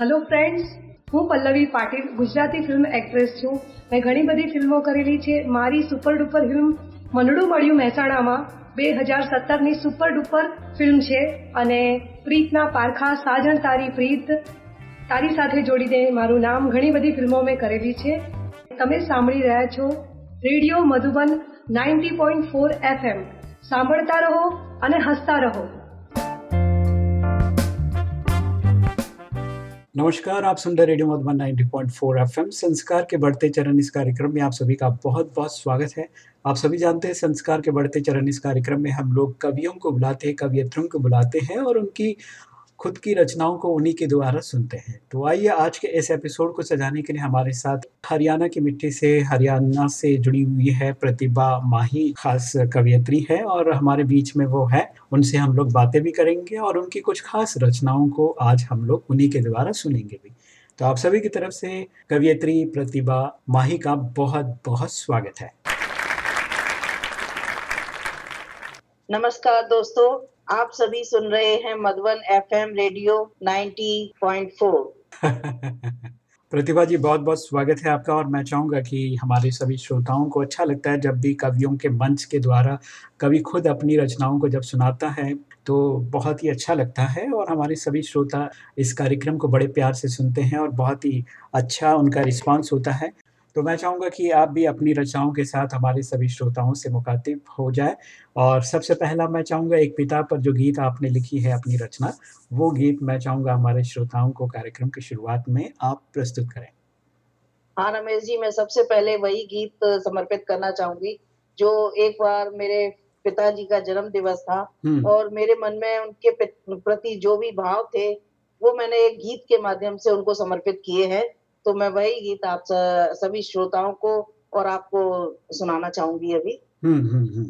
Hello friends હું Pallavi Patil, Gujarati film actress છું. મેં ઘણી બધી ફિલ્મો કરેલી છે. મારી સુપર ડુપર ફિલ્મ મનડું મળ્યું મહેસાણામાં. બે હજાર સત્તરની સુપર ડુપર ફિલ્મ છે અને પ્રીતના પારખા, સાજણ, તારી પ્રીત, તારી સાથે જોડી દે મારું નામ ઘણી બધી ફિલ્મો મેં કરેલી છે. તમે સાંભળી રહ્યા છો radio Madhuban ninety point four FM સાંભળતા રહો અને હસતા રહો. नमस्कार, आप सुन रहे रेडियो मधुबन 90.4 एफएम। संस्कार के बढ़ते चरण इस कार्यक्रम में आप सभी का बहुत बहुत स्वागत है। आप सभी जानते हैं, संस्कार के बढ़ते चरण इस कार्यक्रम में हम लोग कवियों को बुलाते हैं कवियत्रियों को बुलाते हैं और उनकी, खुद की रचनाओं को उन्हीं के द्वारा सुनते हैं। तो आइए आज के इस एपिसोड को सजाने के लिए हमारे साथ हरियाणा की मिट्टी से, हरियाणा से जुड़ी हुई है प्रतिभा माही, खास कवियत्री है और हमारे बीच में वो है उनसे हम लोग बातें भी करेंगे और उनकी कुछ खास रचनाओं को आज हम लोग उन्हीं के द्वारा सुनेंगे भी। तो आप सभी की तरफ़ से कवियत्री प्रतिभा माही का बहुत बहुत स्वागत है। नमस्कार दोस्तों आप सभी सुन रहे हैं मधुबन एफएम रेडियो 90.4 प्रतिभा जी बहुत बहुत स्वागत है आपका और मैं चाहूँगा कि हमारे सभी श्रोताओं को अच्छा लगता है जब भी कवियों के मंच के द्वारा कवि खुद अपनी रचनाओं को जब सुनाता है तो बहुत ही अच्छा लगता है और हमारे सभी श्रोता इस कार्यक्रम को बड़े प्यार से सुनते हैं और बहुत ही अच्छा उनका रिस्पांस होता है। तो मैं चाहूँगा कि आप भी अपनी रचनाओं के साथ हमारे सभी श्रोताओं से मुखातिब हो जाए। और सबसे पहला मैं चाहूँगा एक पिता पर जो गीत आपने लिखी है अपनी रचना वो गीत मैं चाहूँगा हमारे श्रोताओं को कार्यक्रम की शुरुआत में आप प्रस्तुत करें। हाँ रमेश जी मैं सबसे पहले वही गीत समर्पित करना चाहूँगी जो एक बार मेरे पिताजी का जन्म दिवस था हम्म, और मेरे मन में उनके प्रति जो भी भाव थे वो मैंने एक गीत के माध्यम से उनको समर्पित किए हैं। तो मैं वही गीत आप सभी श्रोताओं को और आपको सुनाना चाहूँगी अभी। हम्म, हम्म, हम्म।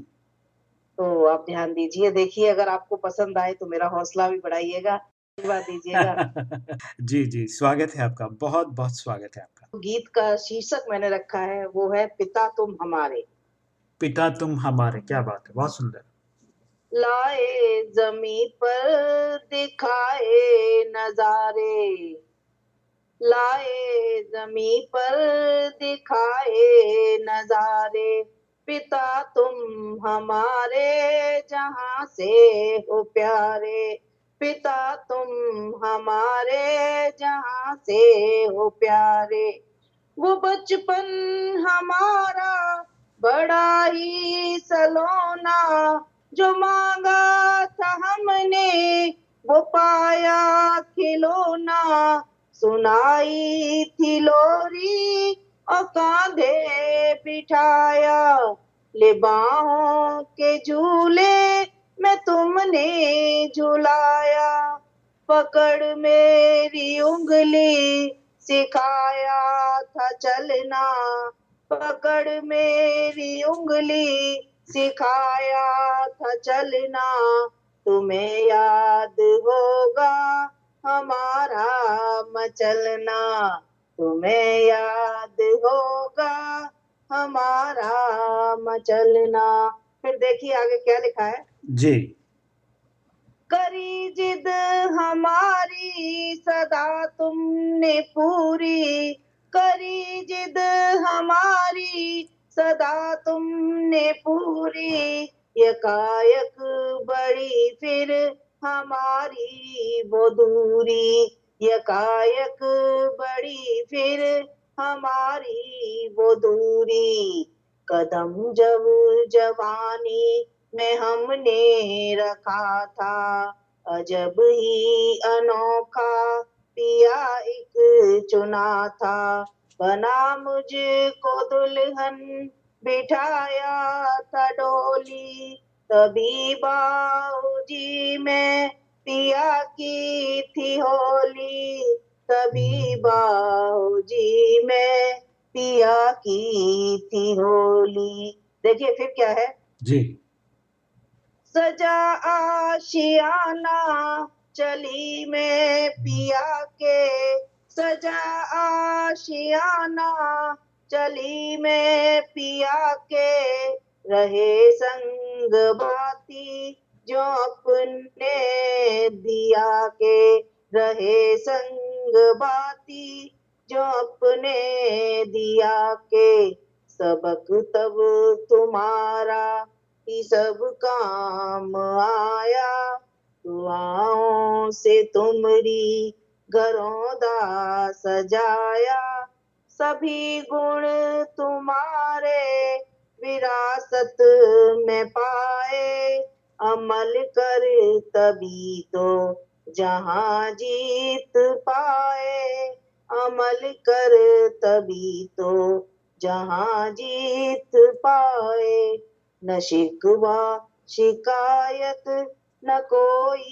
तो आप ध्यान दीजिए। देखिए अगर आपको पसंद आए तो मेरा हौसला भी बढ़ाइएगा दीजिएगा। जी जी स्वागत है आपका। बहुत बहुत स्वागत है आपका। गीत का शीर्षक मैंने रखा है वो है पिता तुम हमारे। पिता तुम हमारे क्या बात है बहुत सुंदर। लाए जमी पर दिखाए नजारे। लाए जमी पर दिखाए नजारे। पिता तुम हमारे, जहाँ से हो प्यारे। पिता तुम हमारे, जहाँ से हो प्यारे। वो बचपन हमारा, बड़ा ही सलोना। जो मांगा था हमने, वो पाया खिलौना। सुनाई थी लोरी और कांधे बिठाया ले बाहों के झूले में तुमने झुलाया। पकड़ मेरी उंगली सिखाया था चलना। पकड़ मेरी उंगली सिखाया था चलना। तुम्हें याद होगा हमारा मचलना तुम्हें याद होगा हमारा मचलना। फिर देखिए आगे क्या लिखा है। जी। करी जिद हमारी सदा तुमने पूरी। करी जिद हमारी सदा तुमने पूरी। यकायक बड़ी फिर हमारी वो दूरी यकायक बड़ी, फिर हमारी वो दूरी। कदम जब जवानी में हमने रखा था, अजब ही अनोखा पिया एक चुना था। बना मुझको दुल्हन, बिठाया था डोली तभी बाऊजी में पिया की थी होली। तभी बाऊजी में पिया की थी होली। देखिए फिर क्या है? जी। सजा आशियाना चली में पिया के। सजा आशियाना चली में पिया के। रहे संग बाती जो अपने दिया के रहे संग बाती जो अपने दिया के सबक तब तुम्हारा ही सब काम आया। दुआओं से तुमरी घरों दा सजाया। सभी गुण तुम्हारे विरासत में पाए, अमल कर तभी तो जहाँ जीत पाए। अमल कर तभी तो जहाँ जीत पाए। न शिकवा शिकायत, न कोई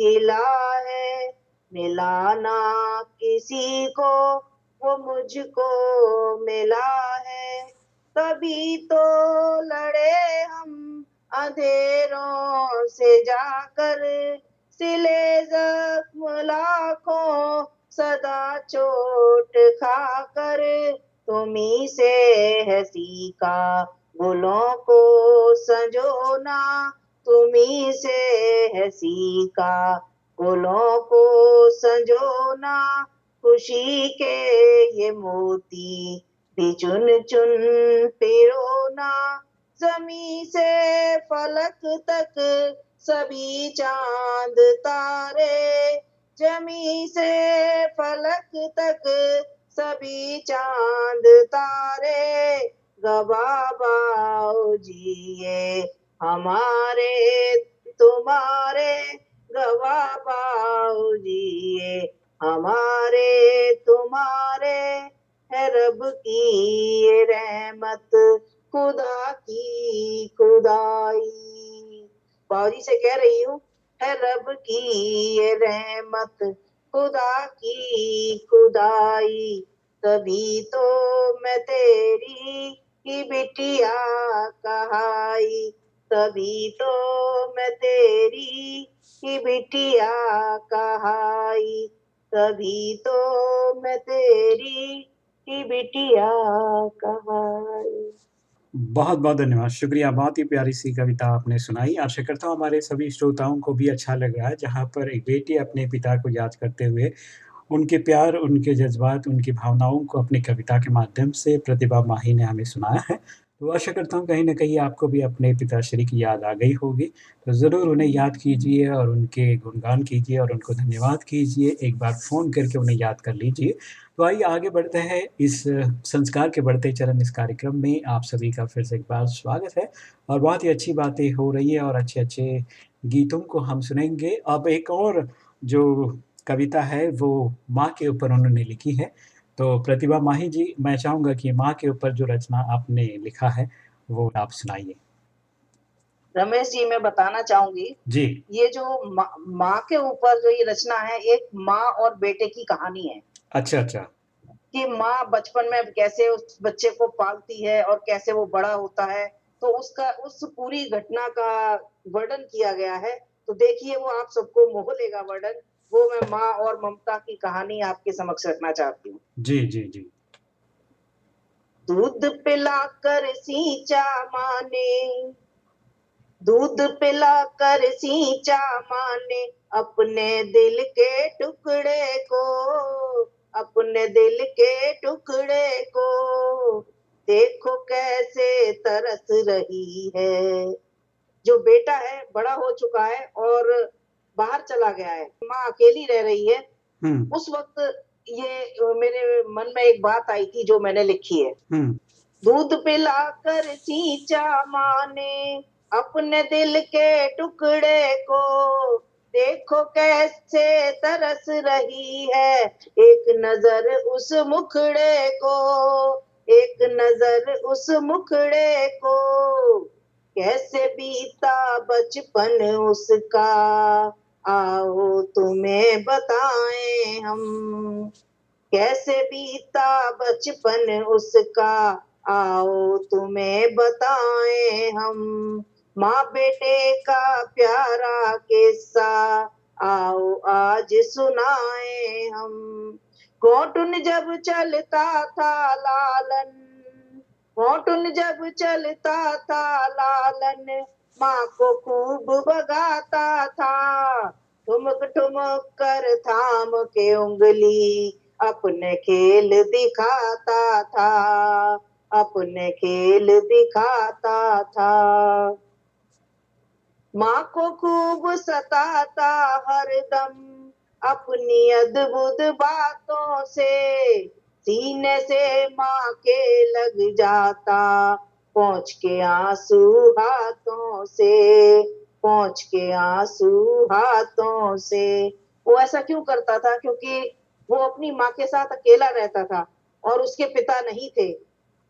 गिला है। मिला ना किसी को, वो मुझको मिला है। तभी तो लड़े हम अंधेरों से जाकर। सिले जख्म लाखों सदा चोट खाकर। तुम्ही से है सीखा गुलों को संजोना। तुम्ही से है सीखा गुलों को संजोना। खुशी के ये मोती चुन चुन पिरोना जमी से फलक तक, सभी चाँद तारे जमी से फलक तक, सभी चाँद तारे गवाबाओ जिए हमारे, तुम्हारे गवाबाओ जिए हमारे, तुम्हारे। है रब की ये रहमत। खुदा की खुदाई। बाबूजी से कह रही हूँ, है रब की ये रहमत। खुदा की खुदाई। तभी तो मैं तेरी ही बिटिया कहाई। तभी तो मैं तेरी ही बिटिया कहाई। तभी तो मैं तेरी ही बिटिया कहाई। बहुत बहुत धन्यवाद। शुक्रिया, बहुत ही प्यारी सी कविता आपने सुनाई। आशा करता हूँ हमारे सभी श्रोताओं को भी अच्छा लग रहा है, जहाँ पर एक बेटी अपने पिता को याद करते हुए उनके प्यार, उनके जज्बात, उनकी भावनाओं को अपनी कविता के माध्यम से प्रतिभा माही ने हमें सुनाया है। तो आशा करता हूँ कहीं ना कहीं आपको भी अपने पिताश्री की याद आ गई होगी। तो ज़रूर उन्हें याद कीजिए और उनके गुणगान कीजिए और उनको धन्यवाद कीजिए। एक बार फ़ोन करके उन्हें याद कर लीजिए। तो आइए आगे बढ़ते हैं। इस संस्कार के बढ़ते चरण इस कार्यक्रम में आप सभी का फिर से एक बार स्वागत है। और बहुत ही अच्छी बातें हो रही है और अच्छे अच्छे गीतों को हम सुनेंगे। अब एक और जो कविता है वो माँ के ऊपर उन्होंने लिखी है। तो प्रतिभा माही जी मैं चाहूँगा कि माँ के ऊपर जो रचना आपने लिखा है वो आप सुनाइए। रमेश जी मैं बताना चाहूँगी। जी। ये जो माँ मा के ऊपर जो ये रचना है एक माँ और बेटे की कहानी है। अच्छा अच्छा। कि माँ बचपन में कैसे उस बच्चे को पालती है और कैसे वो बड़ा होता है तो उसका उस पूरी घटना का वर्णन किया गया है। तो देखिए वो आप सबको मोह लेगा वर्णन। वो मैं माँ और ममता की कहानी आपके समक्ष रखना चाहती हूँ। जी जी जी। दूध पिलाकर सींचा माँ ने दूध पिलाकर सींचा माँ ने अपने दिल के टुकड़े को अपने दिल के टुकड़े को देखो कैसे तरस रही है। जो बेटा है बड़ा हो चुका है और बाहर चला गया है। माँ अकेली रह रही है। हम्म। उस वक्त ये मेरे मन में एक बात आई थी जो मैंने लिखी है। हम्म। दूध पिलाकर सींचा माँ ने अपने दिल के टुकड़े को। देखो कैसे तरस रही है। एक नज़र उस मुखड़े को, एक नज़र उस मुखड़े को। कैसे बीता बचपन उसका, आओ तुम्हें बताएँ हम। कैसे बीता बचपन उसका, आओ तुम्हें बताएँ हम। माँ बेटे का प्यारा किस्सा, आओ आज सुनाए हम। घोटुन जब चलता था लालन घोटुन जब चलता था लालन, माँ को खूब भगाता था। ठुमक ठुमक कर थाम के उंगली अपने खेल दिखाता था, अपने खेल दिखाता था। माँ को खूब सताता हरदम अपनी अद्भुत बातों से। सीने से माँ के लग जाता, पहुँच के आँसू हाथों से। पहुँच के आँसू हाथों से। वो ऐसा क्यों करता था? क्योंकि वो अपनी माँ के साथ अकेला रहता था और उसके पिता नहीं थे।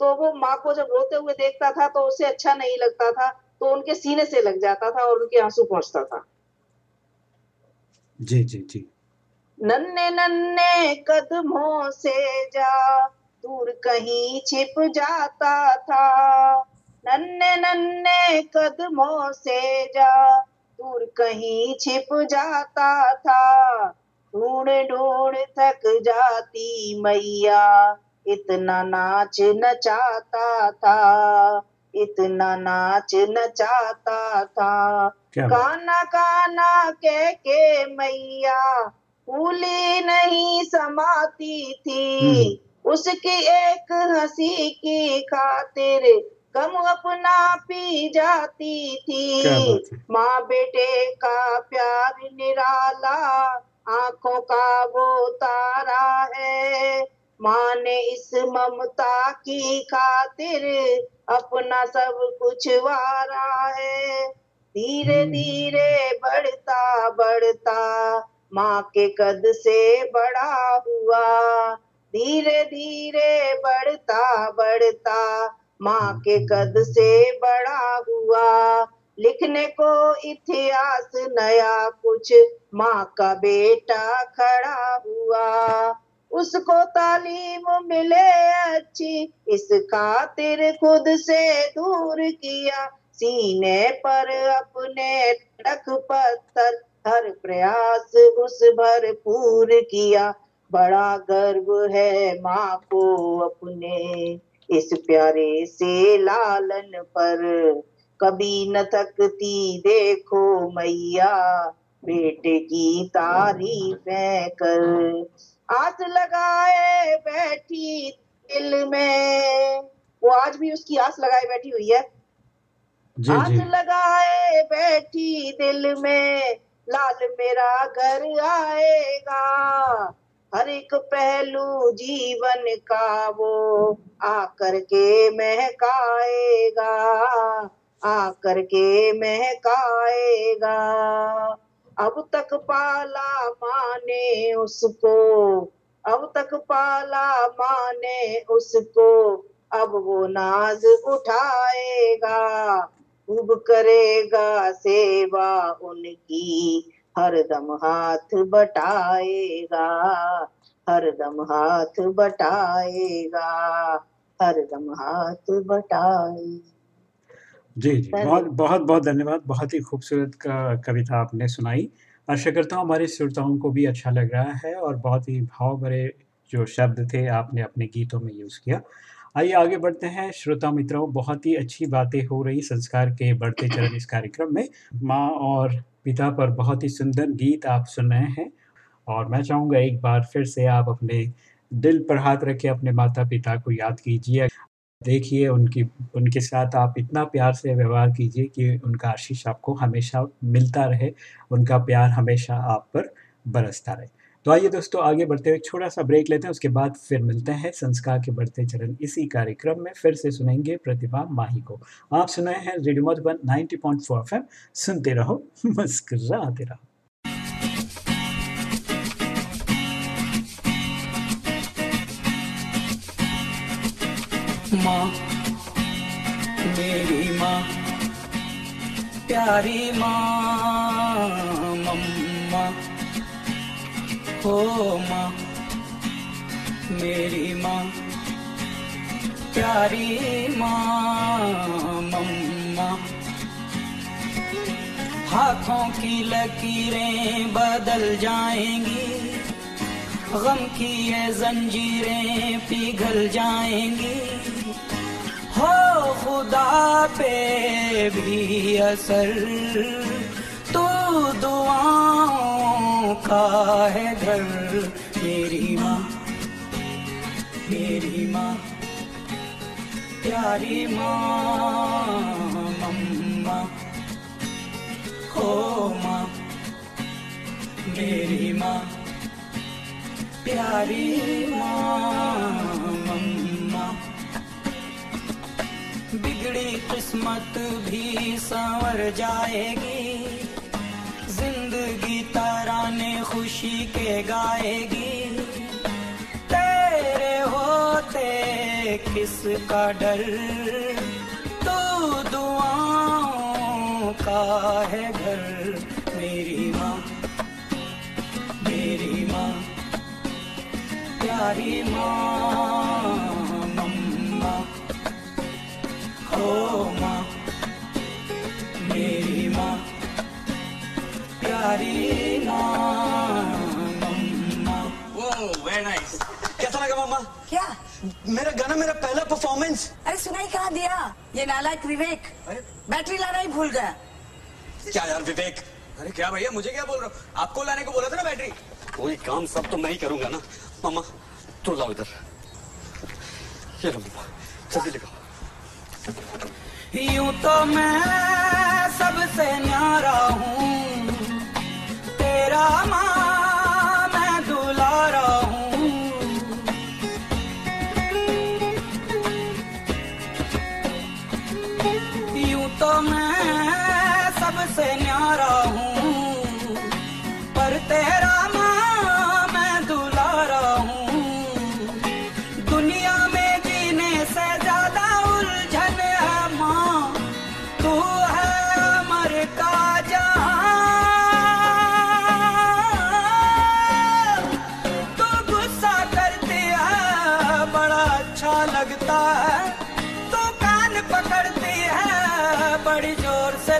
तो वो माँ को जब रोते हुए देखता था तो उसे अच्छा नहीं लगता था। तो उनके सीने से लग जाता था और उनके आँसू पहुँचता था। जी जी जी। नन्हे नन्हे कदमों से जा दूर कहीं छिप जाता था। नन्हे नन्हे कदमों से जा दूर कहीं छिप जाता था। ढूंढ ढूंढ थक जाती मैया इतना नाच नचाता था। इतना नाच नचाता था। काना काना कह के मैया फूली नहीं समाती थी। उसकी एक हँसी की खातिर गम अपना पी जाती थी। माँ बेटे का प्यार निराला आँखों का वो तारा है। माँ ने इस ममता की खातिर अपना सब कुछ वारा है। धीरे हम्म। धीरे बढ़ता बढ़ता माँ के कद से बड़ा हुआ। धीरे धीरे बढ़ता बढ़ता माँ के कद से बड़ा हुआ। लिखने को इतिहास नया कुछ माँ का बेटा खड़ा हुआ। उसको तालीम मिले अच्छी इस खातिर खुद से दूर किया। सीने पर अपने रख पत्थर, हर प्रयास उस भरपूर किया। बड़ा गर्व है माँ को अपने इस प्यारे से लालन पर। कभी न थकती देखो मैया, बेटे की तारीफें कर। आस लगाए बैठी दिल में। वो आज भी उसकी आस लगाए बैठी हुई है। जी। लगाए बैठी दिल में लाल मेरा घर आएगा। हर एक पहलू जीवन का वो आकर के महकाएगा आकर के महकाएगा। अब तक पाला माने उसको अब तक पाला माने उसको, अब वो नाज उठाएगा, खूब करेगा सेवा उनकी हरदम हाथ बटाएगा हरदम हाथ बटाएगा हरदम हाथ बटाएगा। जी जी। बहुत बहुत बहुत धन्यवाद। बहुत ही खूबसूरत का कविता आपने सुनाई। आशा करता हूँ हमारे श्रोताओं को भी अच्छा लग रहा है और बहुत ही भाव भरे जो शब्द थे आपने अपने गीतों में यूज़ किया। आइए आगे बढ़ते हैं। श्रोता मित्रों बहुत ही अच्छी बातें हो रही संस्कार के बढ़ते चरण इस कार्यक्रम में। माँ और पिता पर बहुत ही सुंदर गीत आप सुन रहे हैं और मैं चाहूँगा एक बार फिर से आप अपने दिल पर हाथ रखे अपने माता पिता को याद कीजिए। देखिए, उनकी, उनके साथ आप इतना प्यार से व्यवहार कीजिए कि उनका आशीष आपको हमेशा मिलता रहे, उनका प्यार हमेशा आप पर बरसता रहे। तो आइए दोस्तों, आगे बढ़ते हुए छोटा सा ब्रेक लेते हैं, उसके बाद फिर मिलते हैं संस्कार के बढ़ते चरण। इसी कार्यक्रम में फिर से सुनेंगे प्रतिभा माही को। आप सुनाए हैं रेडियो मधुबन 90.4 एफएम, सुनते रहो, मुस्कुराते रहो। माँ मेरी माँ, प्यारी माँ, मम्मा, हो माँ, मेरी माँ, प्यारी माँ, मम्मा। हाथों की लकीरें बदल जाएँगी गम की ये जंजीरें पिघल जाएँगी। हो खुदा पे भी असर तो दुआओं का है घर। मेरी माँ मेरी माँ, प्यारी माँ, मम्मा हो माँ, मेरी माँ। प्यारी मम्मा। बिगड़ी किस्मत भी संवर जाएगी। ज़िंदगी ताराने खुशी के गाएगी। तेरे होते किसका डर? तू दुआओं का है घर मेरी माँ। प्यारी माँ मम्मा हो माँ मेरी माँ प्यारी माँ मम्मा वो वेरी नाइस कैसा लगा मामा? क्या? मेरा गाना मेरा पहला परफॉर्मेंस अरे सुनाई कहाँ दिया? ये नालायक विवेक अरे। बैटरी लाना ही भूल गया। क्या यार विवेक? अरे क्या भैया मुझे क्या बोल रहे हो? आपको लाने को बोला था ना बैटरी? कोई काम सब तो मैं ही करूँगा ना। मामा तू लाओ तो मैं सबसे न्यारा हूँ तेरा माँ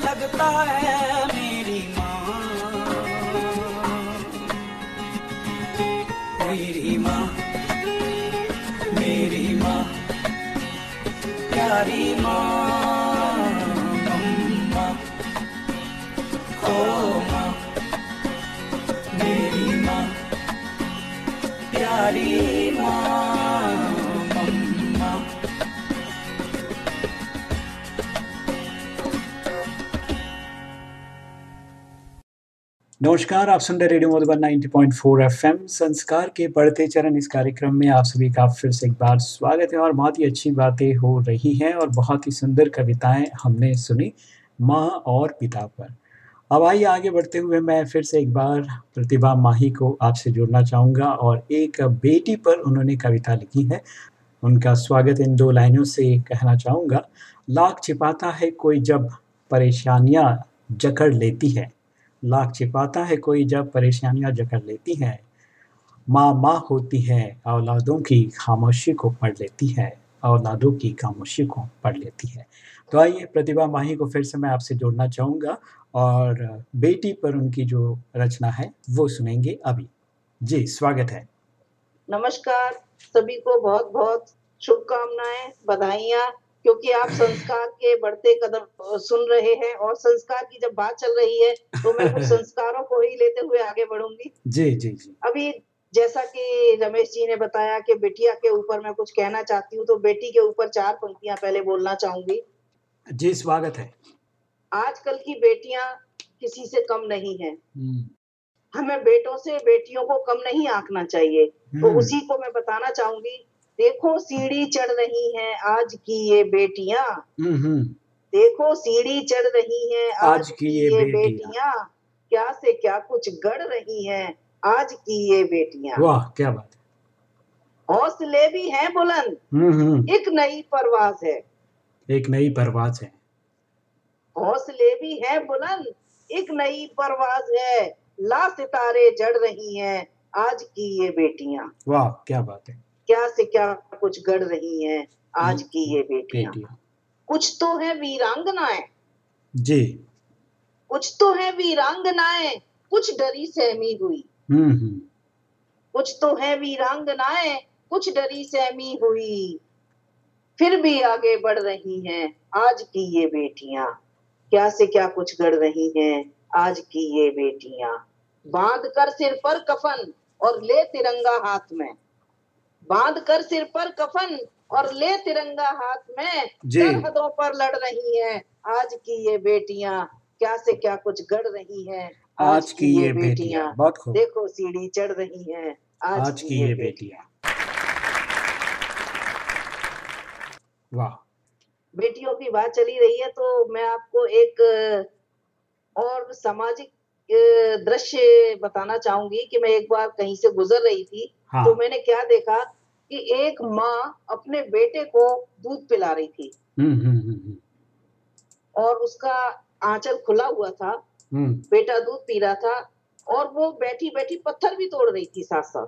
लगता है मेरी माँ। मेरी माँ मेरी माँ प्यारी माँ। नमस्कार, आप सुन रहे रेडियो मधुबन 90.4 एफएम। संस्कार के बढ़ते चरण इस कार्यक्रम में आप सभी का फिर से एक बार स्वागत है और बहुत ही अच्छी बातें हो रही हैं और बहुत ही सुंदर कविताएँ हमने सुनी माँ और पिता पर। अब आइए आगे बढ़ते हुए मैं फिर से एक बार प्रतिभा माही को आपसे जोड़ना चाहूँगा और एक बेटी पर उन्होंने कविता लिखी है। उनका स्वागत इन दो लाइनों से कहना चाहूँगा। लाख छिपाता है कोई जब परेशानियाँ जकड़ लेती है। लाख छिपाता है कोई, जब परेशानियाँ जकड़ लेती है। माँ माँ होती है, औलादों की खामोशी को पढ़ लेती है, औलादों की खामोशी को पढ़ लेती है। तो आइए प्रतिभा माही को फिर से मैं आपसे जोड़ना चाहूँगा और बेटी पर उनकी जो रचना है, वो सुनेंगे अभी। जी, स्वागत है। नमस्कार, सभी को बहुत बहुत शुभकामनाएँ, बधाइयाँ क्योंकि आप संस्कार के बढ़ते कदम सुन रहे हैं और संस्कार की जब बात चल रही है तो मैं कुछ संस्कारों को ही लेते हुए आगे बढ़ूँगी। जी जी जी। अभी जैसा कि रमेश जी ने बताया कि बेटिया के ऊपर मैं कुछ कहना चाहती हूँ तो बेटी के ऊपर चार पंक्तियाँ पहले बोलना चाहूँगी। जी स्वागत है। आजकल की बेटियाँ किसी से कम नहीं है। हम्म, हमें बेटों से बेटियों को कम नहीं आंकना चाहिए। तो हम्म, उसी को मैं बताना चाहूँगी देखो सीढ़ी चढ़ रही हैं आज की ये बेटियाँ। देखो सीढ़ी चढ़ रही हैं आज आज की ये बेटियाँ। बेटियाँ। क्या से क्या कुछ गढ़ रही हैं आज की ये बेटियाँ। वाह क्या बात है। हौसले भी हैं बुलंद। एक नई परवाज है। एक नई परवाज है। हौसले भी हैं बुलंद। एक नई परवाज है। ला सितारे जड़ रही हैं आज की ये बेटियाँ। वाह क्या बात है। क्या से क्या कुछ गढ़ रही हैं आज की ये बेटियाँ। कुछ तो है वीरांगनाएँ। जी। कुछ तो है वीरांगनाएँ। कुछ डरी सहमी हुई। हम्म हम्म। कुछ तो है वीरांगनाएँ। कुछ डरी सहमी हुई। फिर भी आगे बढ़ रही हैं आज की ये बेटियाँ। क्या से क्या कुछ गढ़ रही हैं आज की ये बेटियाँ। बाँध कर सिर पर कफन और ले तिरंगा हाथ में। बाँध कर सिर पर कफन और ले तिरंगा हाथ में। सरहदों पर लड़ रही हैं। आज की ये बेटियाँ क्या से क्या कुछ गढ़ रही हैं। आज की ये बेटियाँ बहुत खूब। देखो सीढ़ी चढ़ रही हैं। आज, आज की ये बेटियाँ। वाह। बेटियों की बात चली रही है तो मैं आपको एक और सामाजिक दृश्य बताना चाहूँगी कि मैं एक बार कहीं से गुजर रही थी हाँ। तो मैंने क्या देखा कि एक माँ अपने बेटे को दूध पिला रही थी। हम्म हम्म हम्म और उसका आंचल खुला हुआ था। बेटा दूध पी रहा था और वो बैठी बैठी पत्थर भी तोड़ रही थी साथ साथ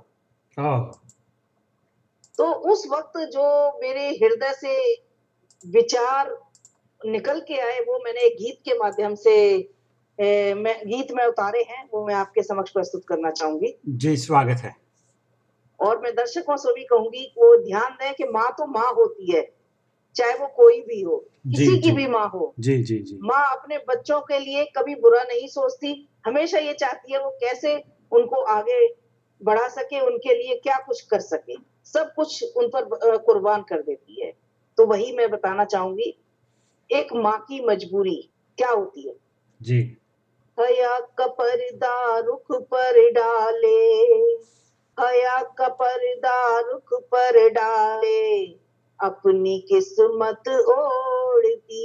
तो उस वक्त जो मेरे हृदय से विचार निकल के आए वो मैंने एक गीत के माध्यम से ए, मैं गीत में उतारे हैं वो मैं आपके समक्ष प्रस्तुत करना चाहूँगी। जी स्वागत है। और मैं दर्शकों से भी कहूँगी वो ध्यान दें कि माँ तो माँ होती है चाहे वो कोई भी हो किसी की भी माँ हो। जी जी जी। माँ अपने बच्चों के लिए कभी बुरा नहीं सोचती हमेशा ये चाहती है वो कैसे उनको आगे बढ़ा सके उनके लिए क्या कुछ कर सके। सब कुछ उन पर कुर्बान कर देती है। तो वही मैं बताना चाहूँगी एक माँ की मजबूरी क्या होती है? जी। हया का पर्दा रुख पर डाले। हया का पर्दा रुख पर डाले, अपनी किस्मत ओढ़ती,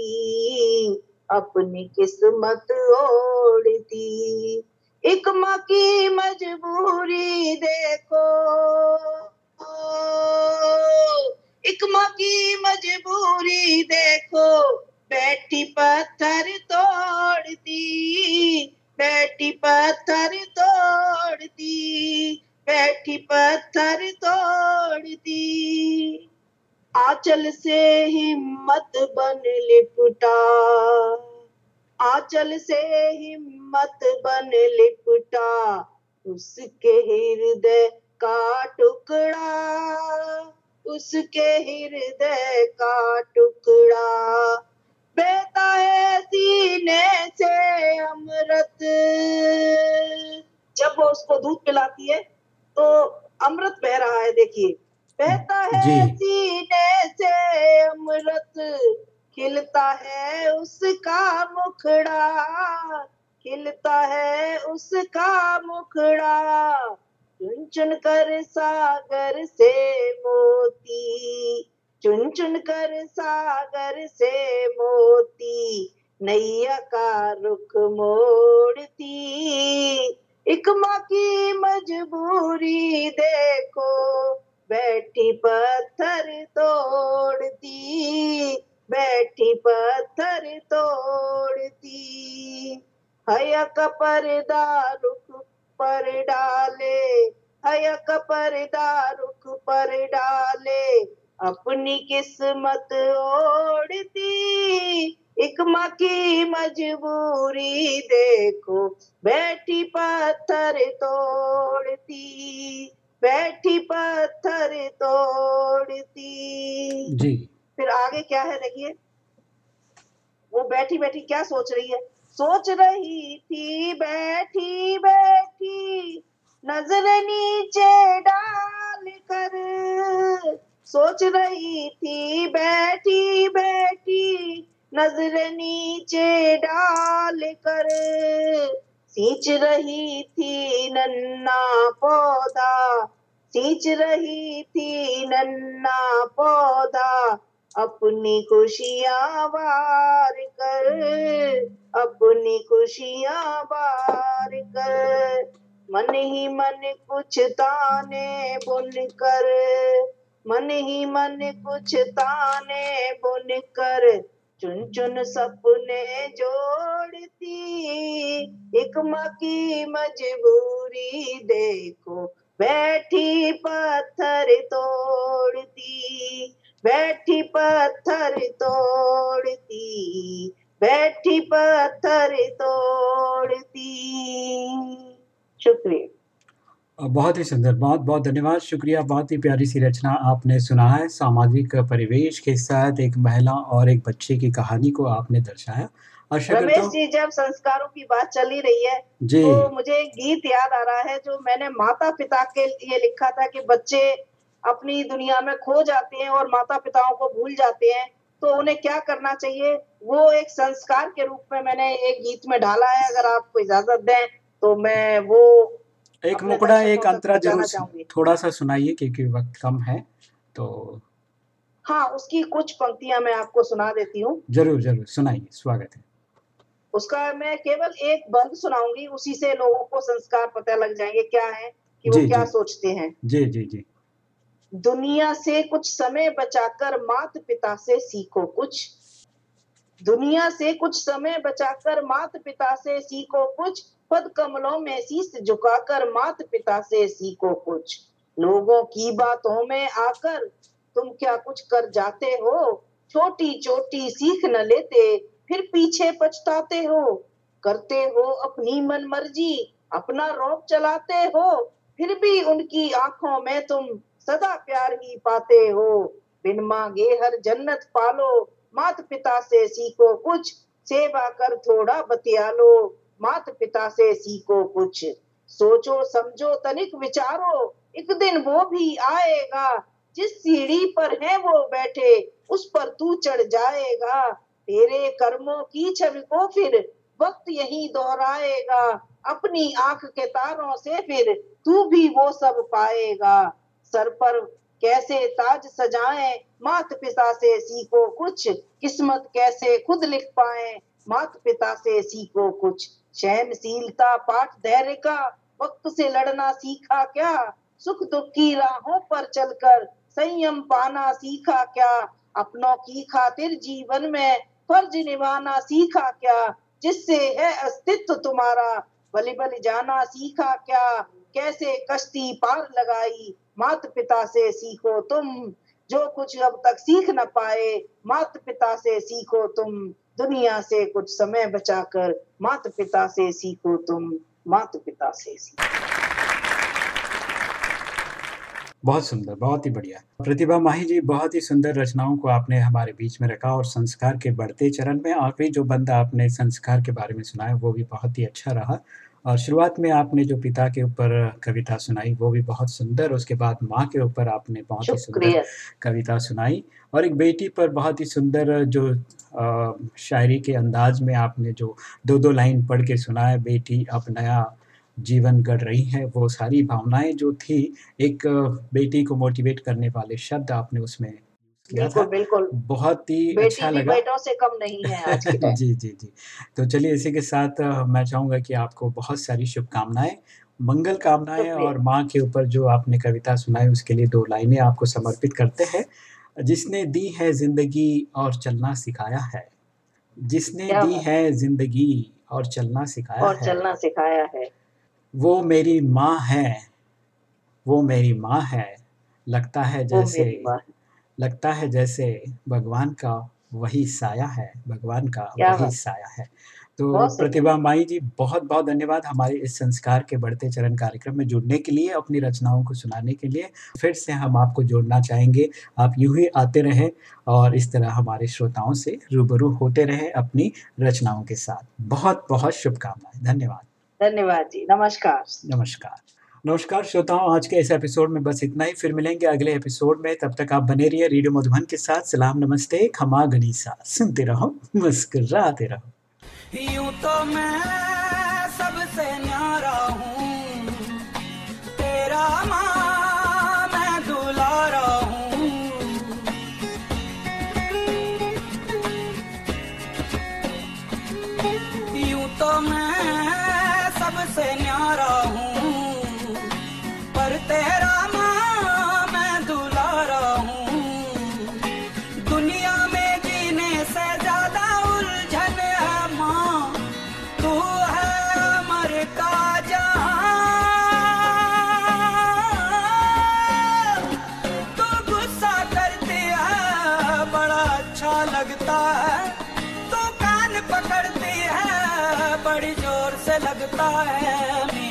अपनी किस्मत ओढ़ती। एक माँ की मजबूरी देखो, एक माँ की मजबूरी देखो, बैठी पत्थर तोड़ती, बैठी पत्थर तोड़ती। बैठी पत्थर तोड़ दी आंचल से हिम्मत बन लिपटा। आंचल से हिम्मत बन लिपटा। उसके हृदय का टुकड़ा। उसके हृदय का टुकड़ा। बहता है सीने से अमृत। जब वो उसको दूध पिलाती है तो अमृत बह रहा है देखिए। बहता है सीने से अमृत खिलता है उसका मुखड़ा। खिलता है उसका मुखड़ा। चुन चुन कर सागर से मोती। चुन चुन कर सागर से मोती। नैया का रुख मोड़ती। एक माँ की मजबूरी देखो, बैठी पत्थर तोड़ती, बैठी पत्थर तोड़ती। हया का पर्दा रुख पर डाले, हया का पर्दा रुख पर डाले, अपनी किस्मत ओढ़ती। एक माँ की मजबूरी देखो बैठी पत्थर तोड़ती बैठी पत्थर तोड़ती। जी। फिर आगे क्या है देखिए? वो बैठी बैठी क्या सोच रही है? सोच रही थी बैठी बैठी नज़र नीचे डाल कर। सोच रही थी बैठी बैठी नज़र नीचे डाल कर। सींच रही थी नन्ना पौधा। सींच रही थी नन्ना पौधा। अपनी खुशियाँ बार कर। अपनी खुशियाँ बार कर। मन ही मन कुछ ताने बुन कर। मन ही मन कुछ ताने बुन कर। चुन चुन सपने जोड़ती, एक माँ की मजबूरी देखो, बैठी पत्थर तोड़ती, बैठी पत्थर तोड़ती बहुत ही सुंदर बहुत बहुत धन्यवाद। शुक्रिया बहुत ही प्यारी सी रचना आपने सुना है। सामाजिक परिवेश के साथ एक महिला और एक बच्चे की कहानी को आपने दर्शाया। रमेश जी जब संस्कारों की बात चली रही है तो मुझे एक गीत याद आ रहा है जो मैंने माता पिता के लिए लिखा था कि बच्चे अपनी दुनिया में खो जाते हैं और माता पिताओं को भूल जाते हैं तो उन्हें क्या करना चाहिए? वो एक संस्कार के रूप में मैंने एक गीत में ढाला है अगर आपको इजाज़त दें तो मैं वो एक मुकड़ा एक अंतरा ज़रूर। थोड़ा सा सुनाइए क्योंकि वक्त कम है तो हाँ उसकी कुछ पंक्तियाँ मैं आपको सुना देती हूँ। ज़रूर ज़रूर सुनाइए स्वागत है। उसका मैं केवल एक बंद सुनाऊँगी उसी से लोगों को संस्कार पता लग जाएँगे क्या है कि वो क्या सोचते हैं। जी जी जी। दुनिया से कुछ समय बचाकर मात पिता से सीखो कुछ। दुनिया से कुछ समय बचाकर मात पिता से सीखो कुछ। पद कमलों में शीश झुकाकर मात पिता से सीखो कुछ। लोगों की बातों में आकर तुम क्या कुछ कर जाते हो? छोटी छोटी सीख न लेते, फिर पीछे पछताते हो। करते हो अपनी मन मर्ज़ी अपना रोप चलाते हो, फिर भी उनकी आँखों में तुम सदा प्यार ही पाते हो। बिन मांगे हर जन्नत पालो मात पिता से सीखो कुछ, सेवा कर थोड़ा बतिया लो। मात पिता से सीखो कुछ। सोचो, समझो, तनिक विचारो। एक दिन वो भी आएगा। जिस सीढ़ी पर है वो बैठे, उस पर तू चढ़ जाएगा। तेरे कर्मों की छवि को फिर वक्त यही दोहराएगा। अपनी आँख के तारों से फिर तू भी वो सब पाएगा। सर पर कैसे ताज सजाएँ? मात पिता से सीखो कुछ। किस्मत कैसे खुद लिख पाए? मात पिता से सीखो कुछ। सहनशीलता पाठ धैर्य का वक्त से लड़ना सीखा क्या? सुख दुख की राहों पर चलकर संयम पाना सीखा क्या? अपनों की खातिर जीवन में फ़र्ज़ निभाना सीखा क्या? जिससे है अस्तित्व तुम्हारा। बलि बलि जाना सीखा क्या? कैसे कश्ती पार लगाई? मात पिता से सीखो तुम। जो कुछ अब तक सीख न पाए मात पिता से सीखो तुम। दुनिया से कुछ समय बचाकर मात पिता से सीखो तुम मात पिता से बहुत सुंदर, बहुत ही बढ़िया। प्रतिभा माही जी, बहुत ही सुंदर रचनाओं को आपने हमारे बीच में रखा और संस्कार के बढ़ते चरण में आखिरी जो बंदा आपने संस्कार के बारे में सुनाया, वो भी बहुत ही अच्छा रहा। और शुरुआत में आपने जो पिता के ऊपर कविता सुनाई वो भी बहुत सुंदर। उसके बाद माँ के ऊपर आपने बहुत ही सुंदर कविता सुनाई और एक बेटी पर बहुत ही सुंदर जो अ, शायरी के अंदाज में आपने जो दो दो लाइन पढ़ के सुनाया बेटी अब नया जीवन गढ़ रही है वो सारी भावनाएँ जो थी एक बेटी को मोटिवेट करने वाले शब्द आपने उसमें किया था। बिल्कुल। बिल्कुल बहुत ही अच्छा लगा। बेटों से कम नहीं है आज जी जी जी। तो चलिए इसी के साथ मैं चाहूँगा कि आपको बहुत सारी शुभकामनाएँ मंगल कामनाएँ। और माँ के ऊपर जो आपने कविता सुनाई उसके लिए दो लाइनें आपको समर्पित करते हैं। जिसने दी है ज़िंदगी और चलना सिखाया है। जिसने दी है ज़िंदगी और चलना सिखाया और है। चलना सिखाया है। वो मेरी माँ है। वो मेरी माँ है। लगता है जैसे। लगता है जैसे भगवान का वही साया है भगवान का वही साया है। तो प्रतिभा माई जी बहुत बहुत धन्यवाद हमारे इस संस्कार के बढ़ते चरण कार्यक्रम में जुड़ने के लिए अपनी रचनाओं को सुनाने के लिए। फिर से हम आपको जोड़ना चाहेंगे। आप यूँ ही आते रहें और इस तरह हमारे श्रोताओं से रूबरू होते रहें अपनी रचनाओं के साथ। बहुत बहुत शुभकामनाएँ। धन्यवाद। धन्यवाद जी। नमस्कार। नमस्कार। नमस्कार श्रोताओं, आज के इस एपिसोड में बस इतना ही। फिर मिलेंगे अगले एपिसोड में। तब तक आप बने रहिए रेडियो मधुबन के साथ। सलाम, नमस्ते, खमा, गनीसा। सुनते रहो, मुस्कुराते रहो। यूँ तो मैं सबसे न्यारा लगता है